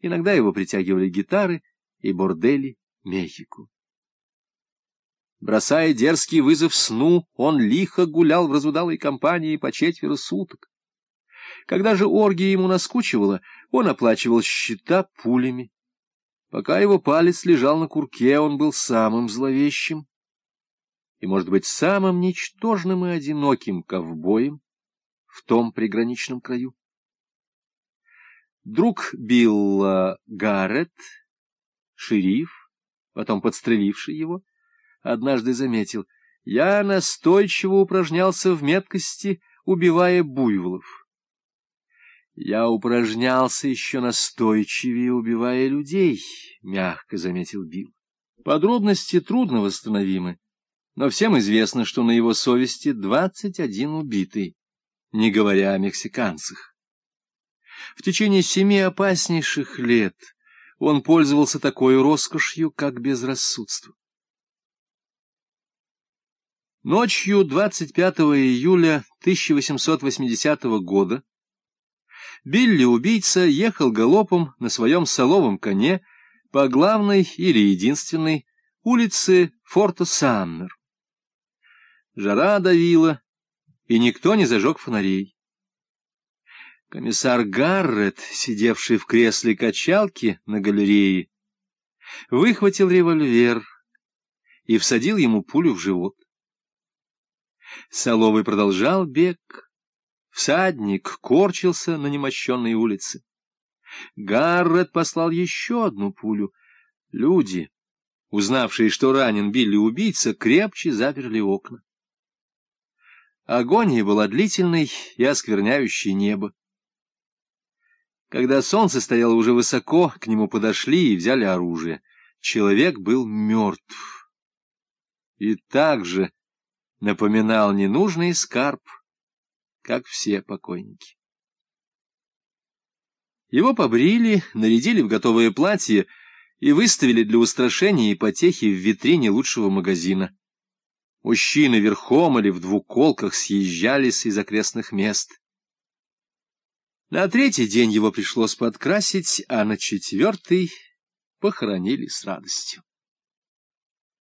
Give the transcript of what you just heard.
Иногда его притягивали гитары и бордели Мехико. Бросая дерзкий вызов сну, он лихо гулял в разудалой компании по четверо суток. Когда же оргия ему наскучивала, он оплачивал счета пулями. Пока его палец лежал на курке, он был самым зловещим и, может быть, самым ничтожным и одиноким ковбоем в том приграничном краю. Друг Билла Гаррет, шериф, потом подстреливший его, однажды заметил, я настойчиво упражнялся в меткости, убивая буйволов. Я упражнялся еще настойчивее, убивая людей, — мягко заметил Билл. Подробности трудно восстановимы, но всем известно, что на его совести двадцать один убитый, не говоря о мексиканцах. В течение семи опаснейших лет он пользовался такой роскошью, как безрассудство. Ночью 25 июля 1880 года Билли-убийца ехал галопом на своем соловом коне по главной или единственной улице Форта Саммер. Жара давила, и никто не зажег фонарей. Комиссар Гаррет, сидевший в кресле качалки на галерее, выхватил револьвер и всадил ему пулю в живот. Соловый продолжал бег. Всадник корчился на немощенной улице. Гаррет послал еще одну пулю. Люди, узнавшие, что ранен Билли убийца, крепче заперли окна. Агония была длительной и оскверняющей небо. Когда солнце стояло уже высоко, к нему подошли и взяли оружие. Человек был мертв. И также напоминал ненужный скарб, как все покойники. Его побрили, нарядили в готовое платье и выставили для устрашения и потехи в витрине лучшего магазина. Мужчины верхом или в двуколках съезжались из окрестных мест. На третий день его пришлось подкрасить, а на четвертый похоронили с радостью.